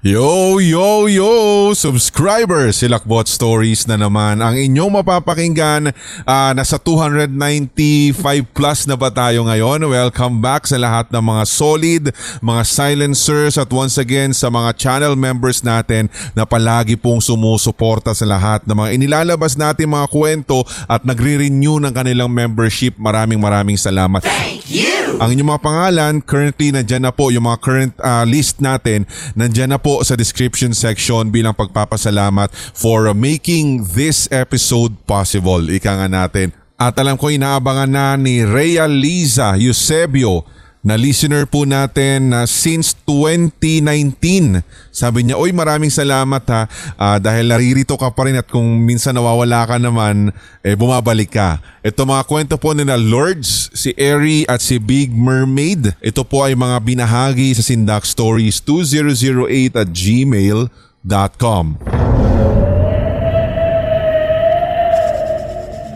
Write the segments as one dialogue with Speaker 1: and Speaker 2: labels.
Speaker 1: Yo, yo, yo! Subscribers, Silakbot Stories na naman. Ang inyong mapapakinggan, uh, nasa 295 plus na ba tayo ngayon? Welcome back sa lahat ng mga solid, mga silencers at once again sa mga channel members natin na palagi pong sumusuporta sa lahat ng mga inilalabas natin mga kwento at nagre-renew ng kanilang membership. Maraming maraming salamat.
Speaker 2: Thank you!
Speaker 1: Ang inyong mga pangalan, currently nandyan na po yung mga current uh, list natin, nandyan na po sa description section bilang pagpapasalamat for making this episode possible. Ika nga natin. At alam ko inaabangan na ni Rhea Liza Eusebio na listener po natin na since 2019. Sabi niya, Oy maraming salamat ha uh, dahil naririto ka pa rin at kung minsan nawawala ka naman, eh bumabalik ka. Ito mga kwento po nila Lords, si Airy at si Big Mermaid. Ito po ay mga binahagi sa Sindak Stories 2008 at gmail.com.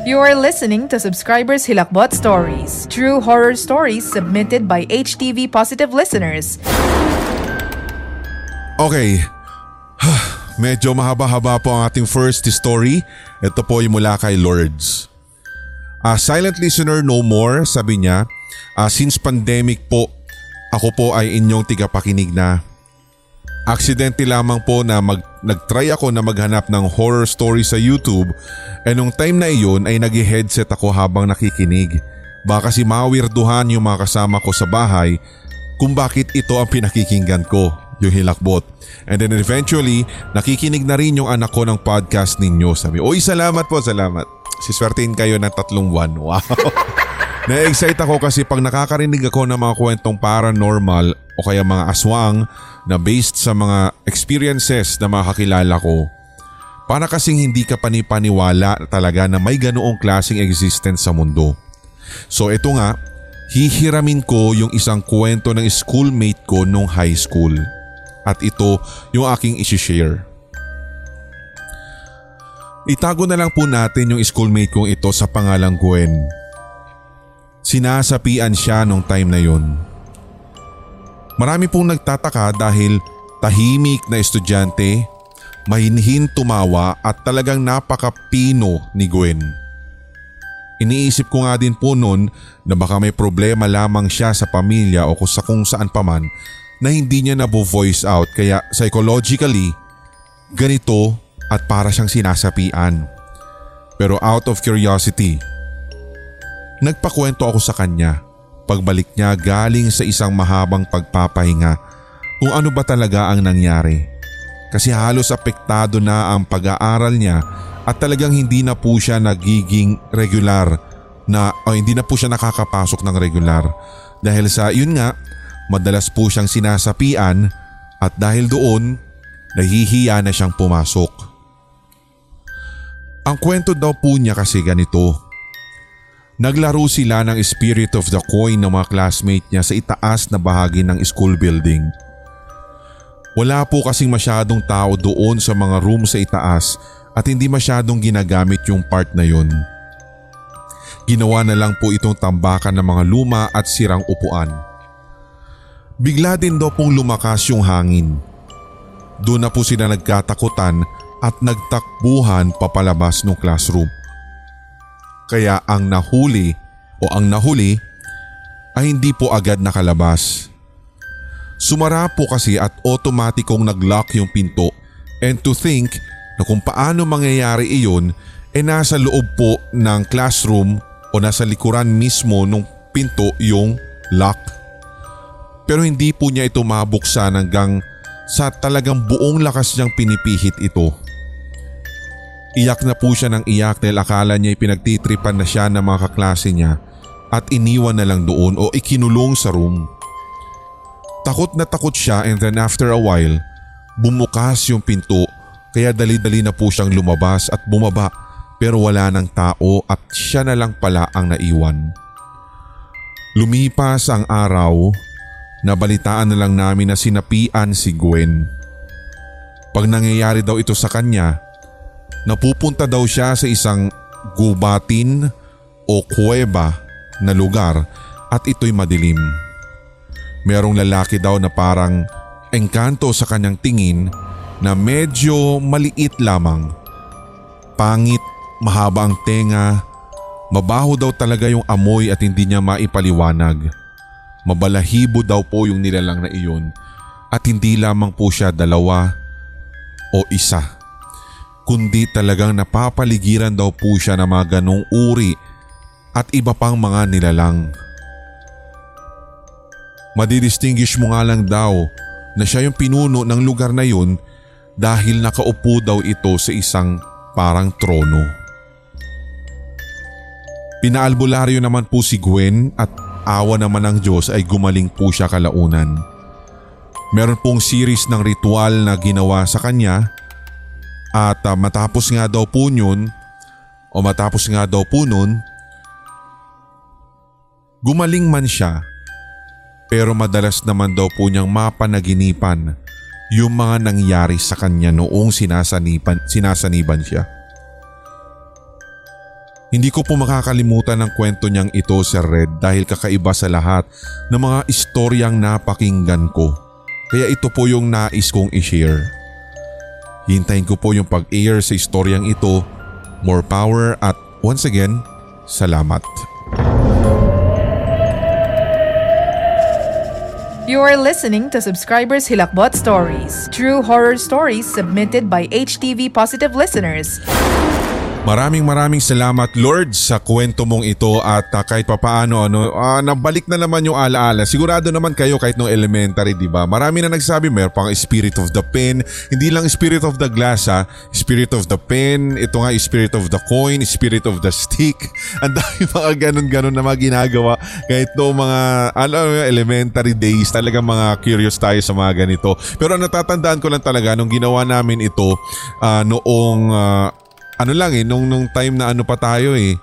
Speaker 3: You are listening to Subscribers Hilakbot Stories, true horror stories submitted by HTV Positive listeners.
Speaker 1: Okay. Medyo mahaba-haba po ang ating first story. Ito po yung mula kay Lords. Uh, silent listener no more, sabi niya. Uh, since pandemic po, ako po ay inyong tigapakinig na. Aksidente lamang po na mag, nag-try ako na maghanap ng horror story sa YouTube e nung time na iyon ay nag-headset ako habang nakikinig. Baka si mawirduhan yung mga kasama ko sa bahay kung bakit ito ang pinakikinggan ko, yung hilakbot. And then eventually, nakikinig na rin yung anak ko ng podcast ninyo. Sabi, Uy, salamat po, salamat. Siswertein kayo ng tatlong buwan. Wow. Na-excite ako kasi pag nakakarinig ako ng mga kwentong paranormal o kaya mga aswang na based sa mga experiences na makakilala ko, para kasing hindi ka panipaniwala talaga na may ganoong klaseng existence sa mundo. So ito nga, hihiramin ko yung isang kwento ng schoolmate ko nung high school. At ito yung aking isi-share. Itago na lang po natin yung schoolmate kong ito sa pangalang Gwen. Sinasapian siya nung time na yun. Marami pong nagtataka dahil tahimik na estudyante, mahinhin tumawa at talagang napakapino ni Gwen. Iniisip ko nga din po noon na baka may problema lamang siya sa pamilya o sa kung saan paman na hindi niya nabo-voice out kaya psychologically ganito at para siyang sinasapian. Pero out of curiosity, Nagpakwento ako sa kanya pagbalik niya galing sa isang mahabang pagpapahinga kung ano ba talaga ang nangyari. Kasi halos apektado na ang pag-aaral niya at talagang hindi na po siya nagiging regular na o hindi na po siya nakakapasok ng regular. Dahil sa yun nga, madalas po siyang sinasapian at dahil doon, nahihiya na siyang pumasok. Ang kwento daw po niya kasi ganito. Naglaro sila ng Spirit of the Coin ng mga classmate niya sa itaas na bahagi ng school building. Wala po kasing masyadong tao doon sa mga room sa itaas at hindi masyadong ginagamit yung part na yun. Ginawa na lang po itong tambakan ng mga luma at sirang upuan. Bigla din daw pong lumakas yung hangin. Doon na po sila nagkatakutan at nagtakbuhan papalabas ng classroom. Kaya ang nahuli o ang nahuli ay hindi po agad nakalabas. Sumara po kasi at otomatikong nag-lock yung pinto and to think na kung paano mangyayari iyon ay eh nasa loob po ng classroom o nasa likuran mismo ng pinto yung lock. Pero hindi po niya ito mabuksan hanggang sa talagang buong lakas niyang pinipihit ito. Iyak na po siya ng iyak dahil akala niya pinagtitripan na siya ng mga kaklase niya at iniwan na lang doon o ikinulong sa room. Takot na takot siya and then after a while, bumukas yung pinto kaya dali-dali na po siyang lumabas at bumaba pero wala ng tao at siya na lang pala ang naiwan. Lumipas ang araw, nabalitaan na lang namin na sinapian si Gwen. Pag nangyayari daw ito sa kanya, Napupunta daw siya sa isang gubatin o kuweba na lugar at ito'y madilim. Merong lalaki daw na parang engkanto sa kanyang tingin na medyo maliit lamang. Pangit, mahaba ang tenga, mabaho daw talaga yung amoy at hindi niya maipaliwanag. Mabalahibo daw po yung nilalang na iyon at hindi lamang po siya dalawa o isa. Kundi talagang napapaligiran daw po siya ng mga ganong uri at iba pang mga nilalang. Madidistinguish mo nga lang daw na siya yung pinuno ng lugar na yun dahil nakaupo daw ito sa isang parang trono. Pinaalbularyo naman po si Gwen at awa naman ng Diyos ay gumaling po siya kalaunan. Meron pong series ng ritual na ginawa sa kanya at uh, matapos nga daw po yun o matapos nga daw po nun, gumaling man siya pero madalas naman daw po niyang mapanaginipan yung mga nangyari sa kanya noong sinasaniban, sinasaniban siya. Hindi ko po makakalimutan ang kwento niyang ito Sir Red dahil kakaiba sa lahat ng mga istoryang napakinggan ko. Kaya ito po yung nais kong i-share. Hintayin ko po yung pag-air sa istoryang ito. More power at once again, salamat.
Speaker 3: You are listening to Subscribers Hilakbot Stories, true horror stories submitted by HTV Positive listeners.
Speaker 1: Maraming maraming salamat Lord sa kwento mong ito at uh, kahit papaano ano, uh, nabalik na naman yung alaala. Sigurado naman kayo kahit no elementary, di ba? Marami na nagsabi mayroon pang spirit of the pen, hindi lang spirit of the glass ha, spirit of the pen, ito nga spirit of the coin, spirit of the stick. Ang dami mga ganun-ganun na mga ginagawa kahit no mga ano, elementary days, talaga mga curious tayo sa mga ganito. Pero natatandaan ko lang talaga nung ginawa namin ito uh, noong uh, ano lang eh, nung, nung time na ano pa tayo eh,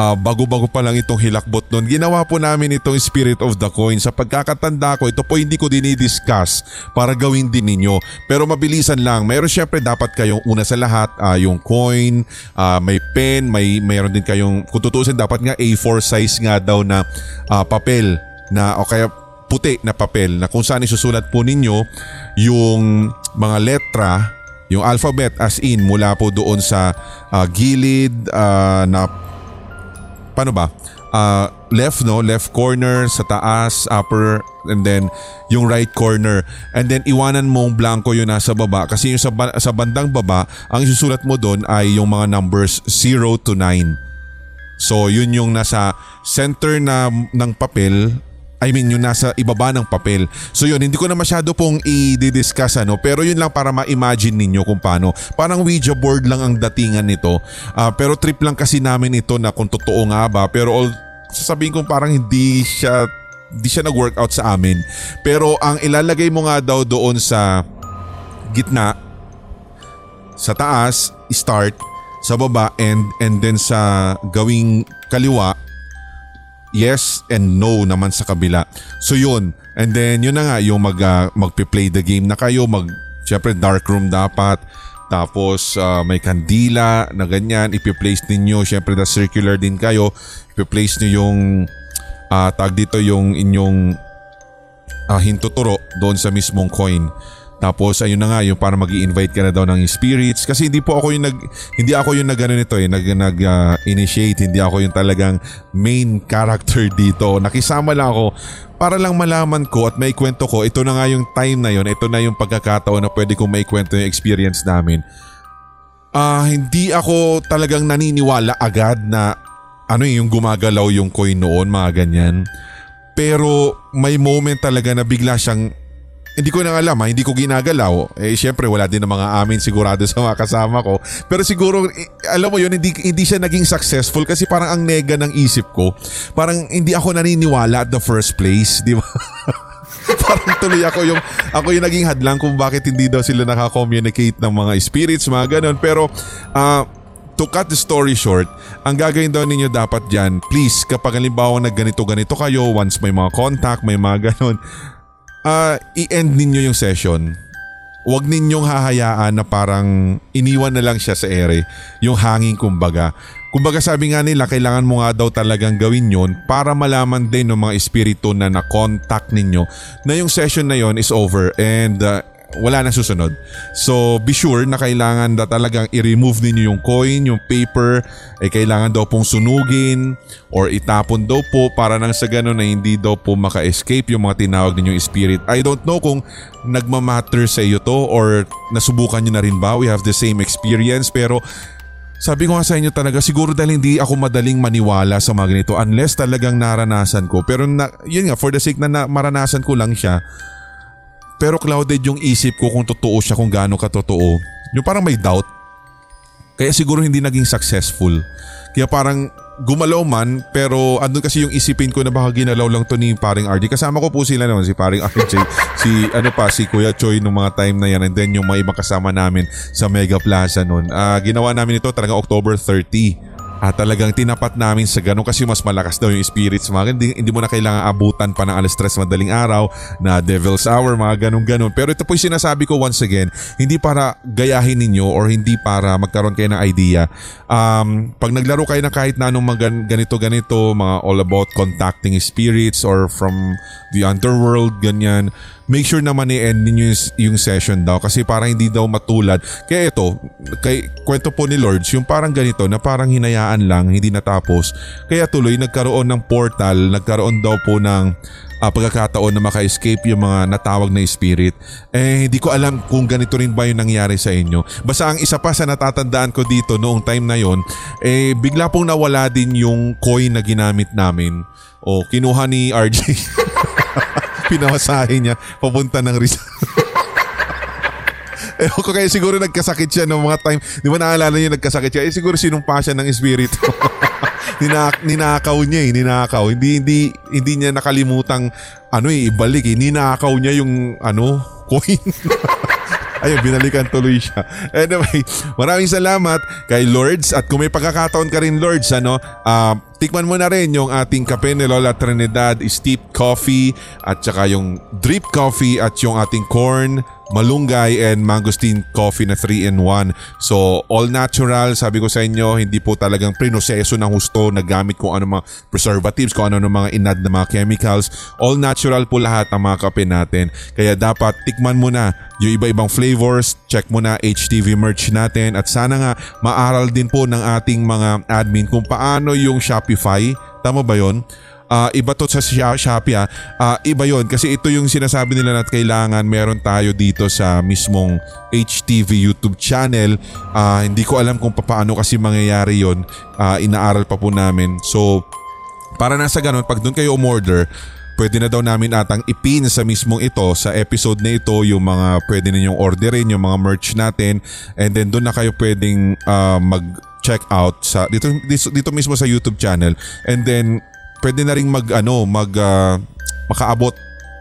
Speaker 1: uh, bago-bago pa lang itong hilakbot noon, ginawa po namin itong Spirit of the Coin. Sa pagkakatanda ko, ito po hindi ko dinidiscuss para gawin din ninyo. Pero mabilisan lang. Mayroon syempre dapat kayong una sa lahat, uh, yung coin, uh, may pen, may mayroon din kayong, kung tutusin dapat nga A4 size nga daw na uh, papel na o kaya puti na papel na kung saan isusulat po ninyo yung mga letra yung alphabet as in mula po doon sa uh, gilid uh, na paano ba? Uh, left no, left corner sa taas, upper and then yung right corner. And then iwanan mong blanco yung nasa baba kasi yung sa, sa bandang baba, ang isusulat mo doon ay yung mga numbers 0 to 9. So yun yung nasa center na ng papel I mean yung nasa ibaba ng papel. So yun, hindi ko na masyado pong i-discuss ano, pero yun lang para ma-imagine ninyo kung paano. Parang Ouija board lang ang datingan nito. Uh, pero trip lang kasi namin ito na kung totoo nga ba. Pero all, sasabihin ko parang hindi siya hindi siya nag-workout sa amin. Pero ang ilalagay mo nga daw doon sa gitna, sa taas, start, sa baba, and, and then sa gawing kaliwa, yes and no naman sa kabila. So yun. And then yun na nga yung mag, uh, magpe-play the game na kayo. Mag, syempre dark room dapat. Tapos uh, may kandila na ganyan. Ipi-place ninyo. Syempre na circular din kayo. Ipi-place nyo yung uh, tag dito yung inyong uh, hintuturo doon sa mismong coin. Tapos ayun na nga yung para magi-invite ka na daw ng spirits kasi hindi po ako yung nag hindi ako yung nagano nito eh nag nag uh, initiate hindi ako yung talagang main character dito. Nakisama lang ako para lang malaman ko at may kwento ko. Ito na nga yung time na yon. Ito na yung pagkakataon na pwede kong may kwento yung experience namin. Ah, uh, hindi ako talagang naniniwala agad na ano yung gumagalaw yung coin noon, mga ganyan. Pero may moment talaga na bigla siyang hindi ko na alam ha, hindi ko ginagalaw. Eh syempre wala din ng mga amin sigurado sa mga kasama ko. Pero siguro eh, alam mo yun hindi, hindi siya naging successful kasi parang ang nega ng isip ko. Parang hindi ako naniniwala at the first place, di ba? parang tuloy ako yung ako yung naging hadlang kung bakit hindi daw sila naka-communicate ng mga spirits, mga ganun. Pero uh, to cut the story short, ang gagawin daw ninyo dapat dyan, please kapag halimbawa na ganito-ganito kayo, once may mga contact, may mga ganun, uh, i-end ninyo yung session. Huwag ninyong hahayaan na parang iniwan na lang siya sa ere, yung hanging kumbaga. Kumbaga sabi nga nila kailangan mo nga daw talagang gawin yon para malaman din ng mga espiritu na na-contact ninyo na yung session na yon is over and uh, wala na susunod. So be sure na kailangan na talagang i-remove ninyo yung coin, yung paper, ay kailangan daw pong sunugin or itapon daw po para nang sa ganun na hindi daw po maka-escape yung mga tinawag ninyong spirit. I don't know kung nagmamatter sa iyo to or nasubukan nyo na rin ba? We have the same experience pero sabi ko nga sa inyo talaga siguro dahil hindi ako madaling maniwala sa mga ganito unless talagang naranasan ko. Pero na, yun nga for the sake na, na maranasan ko lang siya pero clouded yung isip ko kung totoo siya kung gaano katotoo. Yung parang may doubt. Kaya siguro hindi naging successful. Kaya parang gumalaw man pero andun kasi yung isipin ko na baka ginalaw lang to ni paring RJ. Kasama ko po sila noon si paring RJ, si ano pa si Kuya Choi nung mga time na yan and then yung mga ibang kasama namin sa Mega Plaza noon. Uh, ginawa namin ito talaga October 30 at talagang tinapat namin sa ganun kasi mas malakas daw yung spirits mga hindi, hindi mo na kailangan abutan pa ng alas stress madaling araw na devil's hour mga ganun ganun. Pero ito po yung sinasabi ko once again, hindi para gayahin ninyo or hindi para magkaroon kayo ng idea. Um, pag naglaro kayo ng kahit na anong mga ganito ganito, mga all about contacting spirits or from the underworld, ganyan, make sure naman i-end ninyo yung, yung session daw kasi parang hindi daw matulad. Kaya ito, kay, kwento po ni Lords, yung parang ganito na parang hinayaan lang, hindi natapos. Kaya tuloy nagkaroon ng portal, nagkaroon daw po ng uh, pagkakataon na maka-escape yung mga natawag na spirit. Eh hindi ko alam kung ganito rin ba yung nangyari sa inyo. Basta ang isa pa sa natatandaan ko dito noong time na yon, eh bigla pong nawala din yung coin na ginamit namin. O kinuha ni RJ. pinamasahe niya papunta ng Rizal. Ewan ko kaya siguro nagkasakit siya noong mga time. Di ba naalala niya nagkasakit siya? Eh siguro sinumpa siya ng espiritu. Ninak ninakaw niya eh, ninakaw. Hindi, hindi, hindi niya nakalimutang ano eh, ibalik eh. Ninakaw niya yung ano, coin. Ayun, binalikan tuloy siya. Anyway, maraming salamat kay Lords at kung may pagkakataon ka rin Lords, ano, uh, tikman mo na rin yung ating kape ni Lola Trinidad steep coffee at saka yung drip coffee at yung ating corn malunggay and mangosteen coffee na 3 in 1. So all natural, sabi ko sa inyo, hindi po talagang prinoseso ng husto na gamit kung ano mga preservatives, kung ano ng mga inad na mga chemicals. All natural po lahat ang mga kape natin. Kaya dapat tikman mo na yung iba-ibang flavors, check mo na HTV merch natin at sana nga maaral din po ng ating mga admin kung paano yung Shopify, tama ba yon? uh, iba to sa Shopee ah. Uh, iba yon kasi ito yung sinasabi nila na kailangan meron tayo dito sa mismong HTV YouTube channel. Uh, hindi ko alam kung paano kasi mangyayari yon. Uh, inaaral pa po namin. So para nasa ganun, pag doon kayo umorder, pwede na daw namin atang ipin sa mismong ito sa episode na ito yung mga pwede ninyong orderin yung mga merch natin. And then doon na kayo pwedeng uh, mag check out sa dito, dito dito mismo sa YouTube channel. And then pwede na ring mag ano, mag uh, makaabot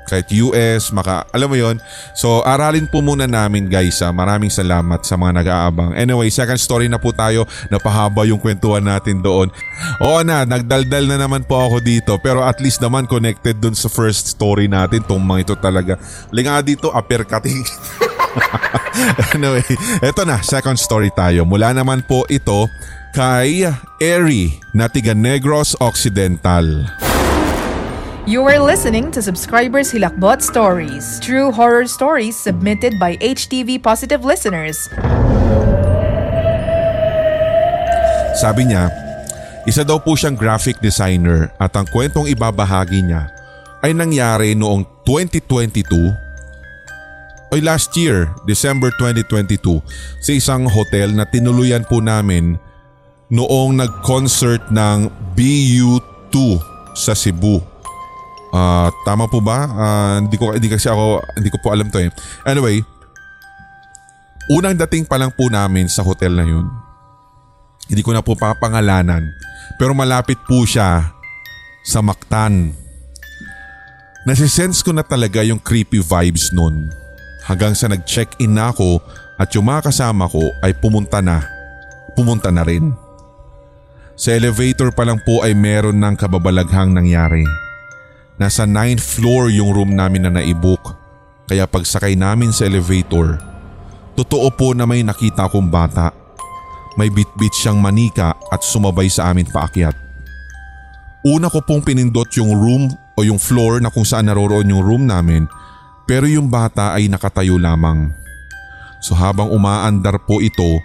Speaker 1: kahit US, maka, alam mo yon So aralin po muna namin guys. Ha? Maraming salamat sa mga nag-aabang. Anyway, second story na po tayo. Napahaba yung kwentuhan natin doon. Oo na, nagdaldal na naman po ako dito. Pero at least naman connected dun sa first story natin. Mga ito talaga. Linga dito, uppercutting. anyway, eto na, second story tayo. Mula naman po ito kay Eri na tiga Negros Occidental.
Speaker 3: You are listening to Subscribers Hilakbot Stories, true horror stories submitted by HTV Positive listeners.
Speaker 1: Sabi niya, isa daw po siyang graphic designer at ang kwentong ibabahagi niya ay nangyari noong 2022 o last year, December 2022 sa isang hotel na tinuluyan po namin noong nag-concert ng BU2 sa Cebu. Uh, tama po ba? Uh, hindi ko hindi kasi ako hindi ko po alam to eh. Anyway, unang dating pa lang po namin sa hotel na 'yun. Hindi ko na po papangalanan. Pero malapit po siya sa Mactan. Nasisense ko na talaga yung creepy vibes nun. Hanggang sa nag-check-in na ako at yung mga kasama ko ay pumunta na. Pumunta na rin. Sa elevator pa lang po ay meron ng kababalaghang nangyari. Nasa 9th floor yung room namin na naibook. Kaya pagsakay namin sa elevator, totoo po na may nakita akong bata. may bitbit siyang manika at sumabay sa amin paakyat. Una ko pong pinindot yung room o yung floor na kung saan naroroon yung room namin pero yung bata ay nakatayo lamang. So habang umaandar po ito,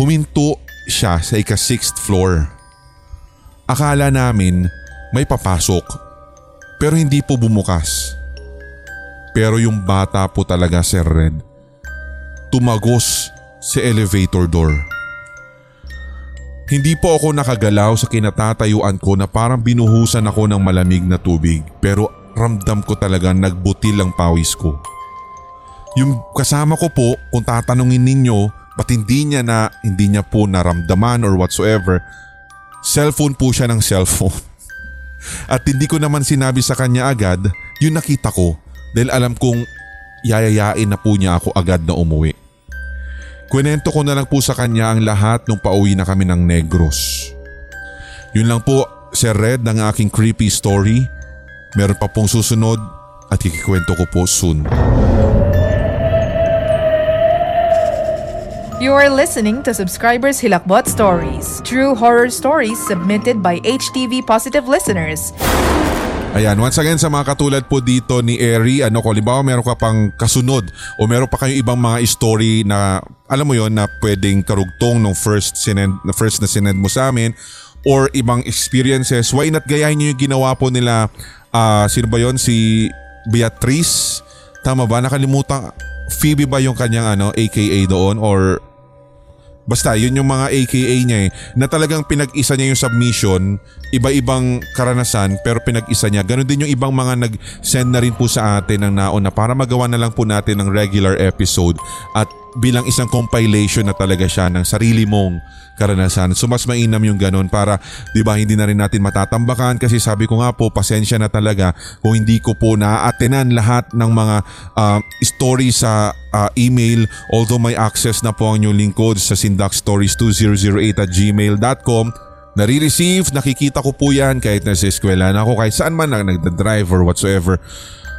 Speaker 1: huminto siya sa ika-sixth floor. Akala namin may papasok pero hindi po bumukas. Pero yung bata po talaga Sir Red, tumagos sa elevator door. Hindi po ako nakagalaw sa kinatatayuan ko na parang binuhusan ako ng malamig na tubig pero ramdam ko talaga nagbutil ang pawis ko. Yung kasama ko po kung tatanungin ninyo ba't hindi niya na hindi niya po naramdaman or whatsoever, cellphone po siya ng cellphone. At hindi ko naman sinabi sa kanya agad yung nakita ko dahil alam kong yayayain na po niya ako agad na umuwi. Kwento ko na lang po sa kanya ang lahat nung pauwi na kami ng Negros. Yun lang po, Sir Red, ng aking creepy story. Meron pa pong susunod at kikikwento ko po soon.
Speaker 3: You are listening to Subscribers Hilakbot Stories, true horror stories submitted by HTV Positive listeners.
Speaker 1: Ayan, once again sa mga katulad po dito ni Eri, ano ko, limbawa meron ka pang kasunod o meron pa kayong ibang mga story na alam mo yon na pwedeng karugtong nung first, sinend, first na sinend mo sa amin or ibang experiences, why not gayahin nyo yung ginawa po nila, uh, sino ba yon si Beatrice? Tama ba? Nakalimutan, Phoebe ba yung kanyang ano, aka doon or Basta yun yung mga AKA niya eh, na talagang pinag-isa niya yung submission, iba-ibang karanasan pero pinag-isa niya. Ganon din yung ibang mga nag-send na rin po sa atin ng naon na para magawa na lang po natin ng regular episode at bilang isang compilation na talaga siya ng sarili mong karanasan. So mas mainam yung ganun para 'di ba hindi na rin natin matatambakan kasi sabi ko nga po pasensya na talaga kung hindi ko po naaatenan lahat ng mga uh, story sa uh, email. Although may access na po ang link code sa sindakstories2008 at gmail.com Nare-receive, nakikita ko po yan kahit nasa eskwela na ako, kahit saan man na nagda-drive or whatsoever.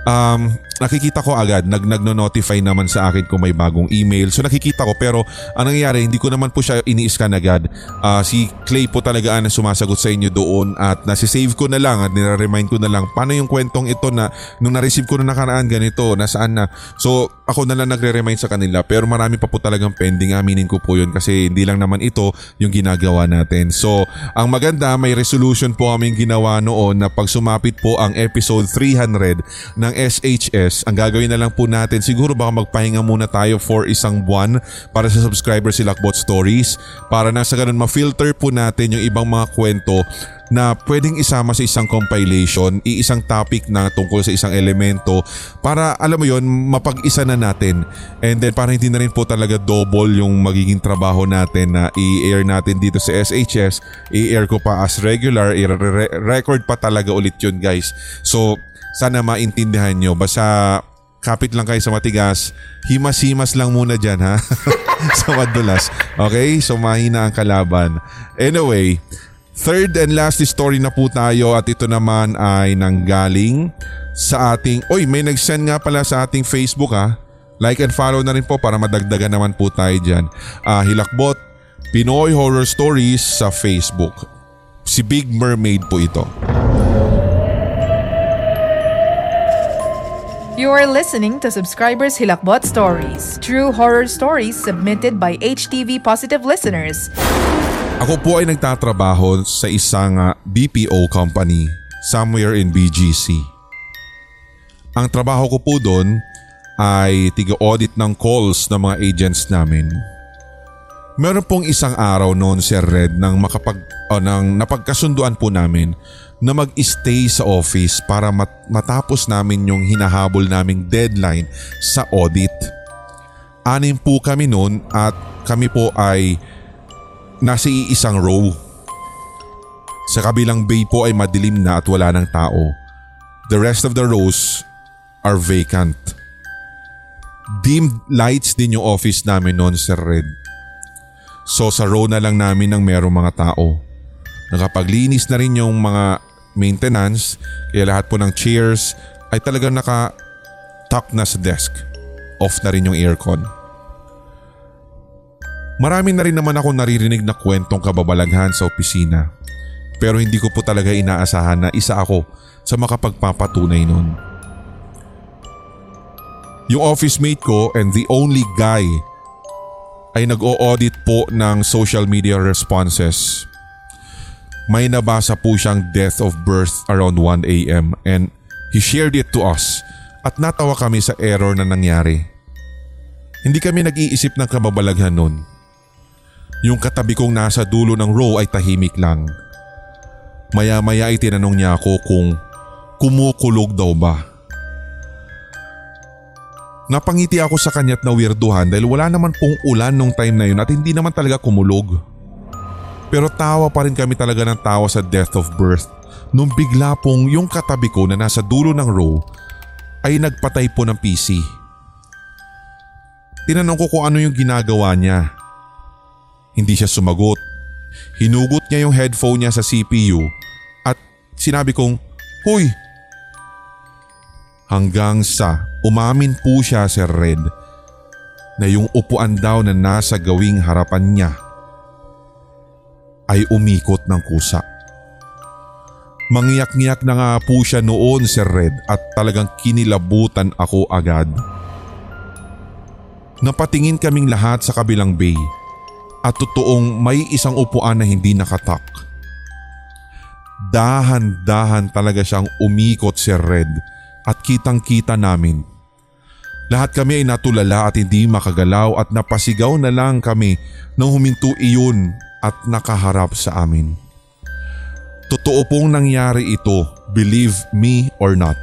Speaker 1: Um, nakikita ko agad, nag nagno-notify naman sa akin kung may bagong email. So nakikita ko pero ang nangyayari, hindi ko naman po siya ini-scan agad. Uh, si Clay po talaga ang sumasagot sa inyo doon at nasi-save ko na lang at nire-remind ko na lang paano yung kwentong ito na nung na-receive ko na nakaraan ganito, nasaan na. So ako na lang nagre-remind sa kanila pero marami pa po talagang pending aminin ko po yun kasi hindi lang naman ito yung ginagawa natin. So ang maganda may resolution po kaming ginawa noon na pag sumapit po ang episode 300 ng SHS, ang gagawin na lang po natin siguro baka magpahinga muna tayo for isang buwan para sa subscriber si Lockbot Stories para na sa ganun ma-filter po natin yung ibang mga kwento na pwedeng isama sa isang compilation, iisang topic na tungkol sa isang elemento para alam mo yon mapag-isa na natin. And then para hindi na rin po talaga double yung magiging trabaho natin na i-air natin dito sa SHS, i-air ko pa as regular, i-record pa talaga ulit yun guys. So sana maintindihan nyo. Basta kapit lang kayo sa matigas. Himas-himas lang muna dyan ha. sa madulas. Okay? So mahina ang kalaban. Anyway, Third and last story na po tayo at ito naman ay nanggaling sa ating... Oy, may nag-send nga pala sa ating Facebook ha. Like and follow na rin po para madagdagan naman po tayo dyan. Uh, Hilakbot, Pinoy Horror Stories sa Facebook. Si Big Mermaid po ito.
Speaker 3: You are listening to Subscribers Hilakbot Stories, true horror stories submitted by HTV Positive listeners.
Speaker 1: Ako po ay nagtatrabaho sa isang ah, BPO company somewhere in BGC. Ang trabaho ko po doon ay tiga-audit ng calls ng mga agents namin. Meron pong isang araw noon Sir Red nang makapag oh, nang napagkasunduan po namin na mag-stay sa office para mat- matapos namin yung hinahabol naming deadline sa audit. Anim po kami noon at kami po ay nasa iisang row. Sa kabilang bay po ay madilim na at wala ng tao. The rest of the rows are vacant. Dimmed lights din yung office namin noon Sir Red. So sa row na lang namin ng merong mga tao. Nakapaglinis na rin yung mga maintenance kaya lahat po ng chairs ay talagang naka-tuck na sa desk. Off na rin yung aircon. Marami na rin naman ako naririnig na kwentong kababalaghan sa opisina. Pero hindi ko po talaga inaasahan na isa ako sa makapagpapatunay nun. Yung office mate ko and the only guy ay nag-o-audit po ng social media responses. May nabasa po siyang death of birth around 1 a.m. and he shared it to us at natawa kami sa error na nangyari. Hindi kami nag-iisip ng kababalaghan nun. Yung katabi kong nasa dulo ng row ay tahimik lang. Maya-maya ay tinanong niya ako kung kumukulog daw ba. Napangiti ako sa kanya't na weirduhan dahil wala naman pong ulan nung time na yun at hindi naman talaga kumulog. Pero tawa pa rin kami talaga ng tawa sa death of birth nung bigla pong yung katabi ko na nasa dulo ng row ay nagpatay po ng PC. Tinanong ko kung ano yung ginagawa niya. Hindi siya sumagot. Hinugot niya yung headphone niya sa CPU at sinabi kong, Huy! Hanggang sa umamin po siya Sir Red na yung upuan daw na nasa gawing harapan niya ay umikot ng kusa. Mangyak-ngyak na nga po siya noon Sir Red at talagang kinilabutan ako agad. Napatingin kaming lahat sa kabilang bay at totoong may isang upuan na hindi nakatak. Dahan-dahan talaga siyang umikot Sir Red at kitang kita namin. Lahat kami ay natulala at hindi makagalaw at napasigaw na lang kami nang huminto iyon at nakaharap sa amin. Totoo pong nangyari ito, believe me or not.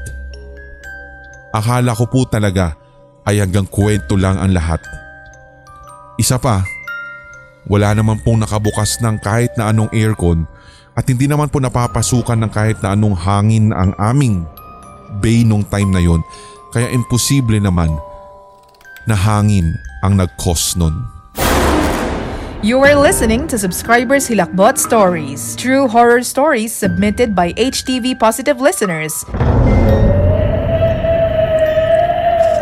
Speaker 1: Akala ko po talaga ay hanggang kwento lang ang lahat. Isa pa, wala naman pong nakabukas ng kahit na anong aircon at hindi naman po napapasukan ng kahit na anong hangin ang aming bay nung time na yon kaya imposible naman na hangin ang nag-cause nun.
Speaker 3: You are listening to Subscribers Hilakbot Stories, true horror stories submitted by HTV Positive listeners.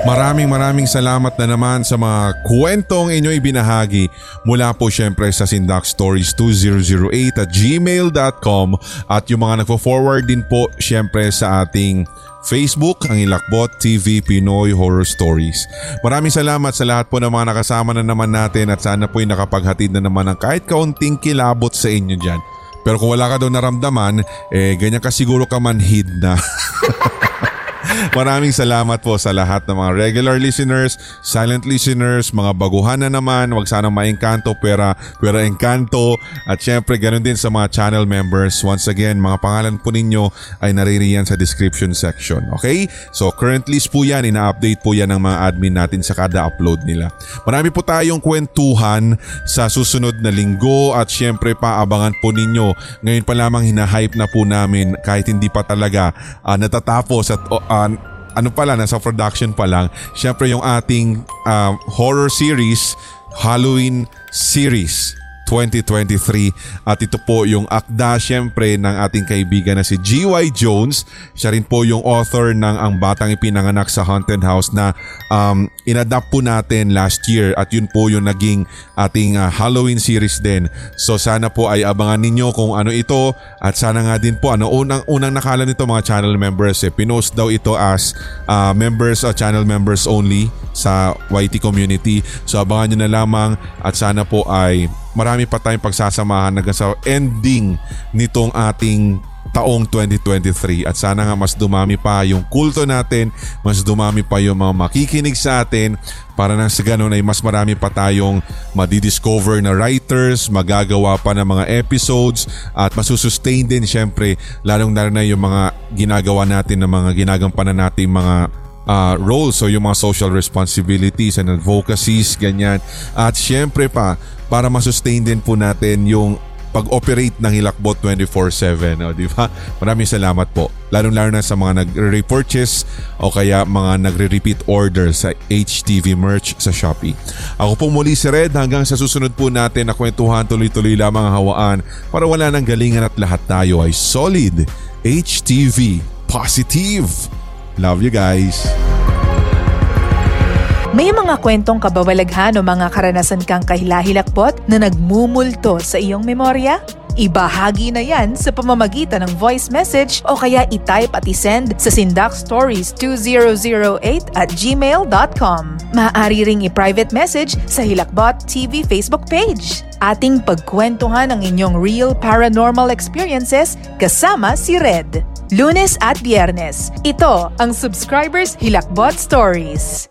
Speaker 1: Maraming maraming salamat na naman sa mga kwentong inyo'y binahagi mula po syempre sa sindakstories2008 at gmail.com at yung mga nagpo-forward din po syempre sa ating Facebook, ang Ilakbot TV Pinoy Horror Stories. Maraming salamat sa lahat po ng mga nakasama na naman natin at sana po'y nakapaghatid na naman ng kahit kaunting kilabot sa inyo dyan. Pero kung wala ka daw naramdaman, eh ganyan ka siguro ka manhid na. Maraming salamat po sa lahat ng mga regular listeners, silent listeners, mga baguhan na naman, wag sanang maengkanto pera, pera engkanto at syempre ganoon din sa mga channel members. Once again, mga pangalan po ninyo ay naririyan sa description section. Okay? So currently po yan, ina-update po yan ng mga admin natin sa kada upload nila. Marami po tayong kwentuhan sa susunod na linggo at syempre paabangan po ninyo. Ngayon pa lamang hinahype na po namin kahit hindi pa talaga uh, natatapos at uh, ano pala, nasa production pa lang, syempre yung ating uh, horror series, Halloween series 2023 at ito po yung akda syempre ng ating kaibigan na si G.Y. Jones. Siya rin po yung author ng Ang Batang Ipinanganak sa Haunted House na um, inadapt po natin last year at yun po yung naging ating uh, Halloween series din. So sana po ay abangan ninyo kung ano ito at sana nga din po ano unang unang nakala nito mga channel members eh pinost daw ito as uh, members uh, channel members only sa YT community. So abangan nyo na lamang at sana po ay marami pa tayong pagsasamahan hanggang sa ending nitong ating taong 2023 at sana nga mas dumami pa yung kulto natin, mas dumami pa yung mga makikinig sa atin para nang sa ganun ay mas marami pa tayong madidiscover na writers, magagawa pa ng mga episodes at masusustain din syempre lalong lalo na yung mga ginagawa natin ng mga ginagampanan natin mga uh, roles so yung mga social responsibilities and advocacies ganyan at syempre pa para masustain din po natin yung pag-operate ng Hilakbot 24-7. O, di ba? Maraming salamat po. Lalo-lalo na sa mga nagre-repurchase o kaya mga nagre-repeat order sa HTV merch sa Shopee. Ako po muli si Red hanggang sa susunod po natin na kwentuhan tuloy-tuloy lamang ang hawaan para wala nang galingan at lahat tayo ay solid HTV positive. Love you guys.
Speaker 3: May mga kwentong kababalaghan o mga karanasan kang kahilahilakbot na nagmumulto sa iyong memorya? Ibahagi na yan sa pamamagitan ng voice message o kaya itype at isend sa sindakstories2008 at gmail.com. Maaari ring i-private message sa Hilakbot TV Facebook page. Ating pagkwentuhan ang inyong real paranormal experiences kasama si Red. Lunes at Biyernes. Ito ang Subscribers Hilakbot Stories.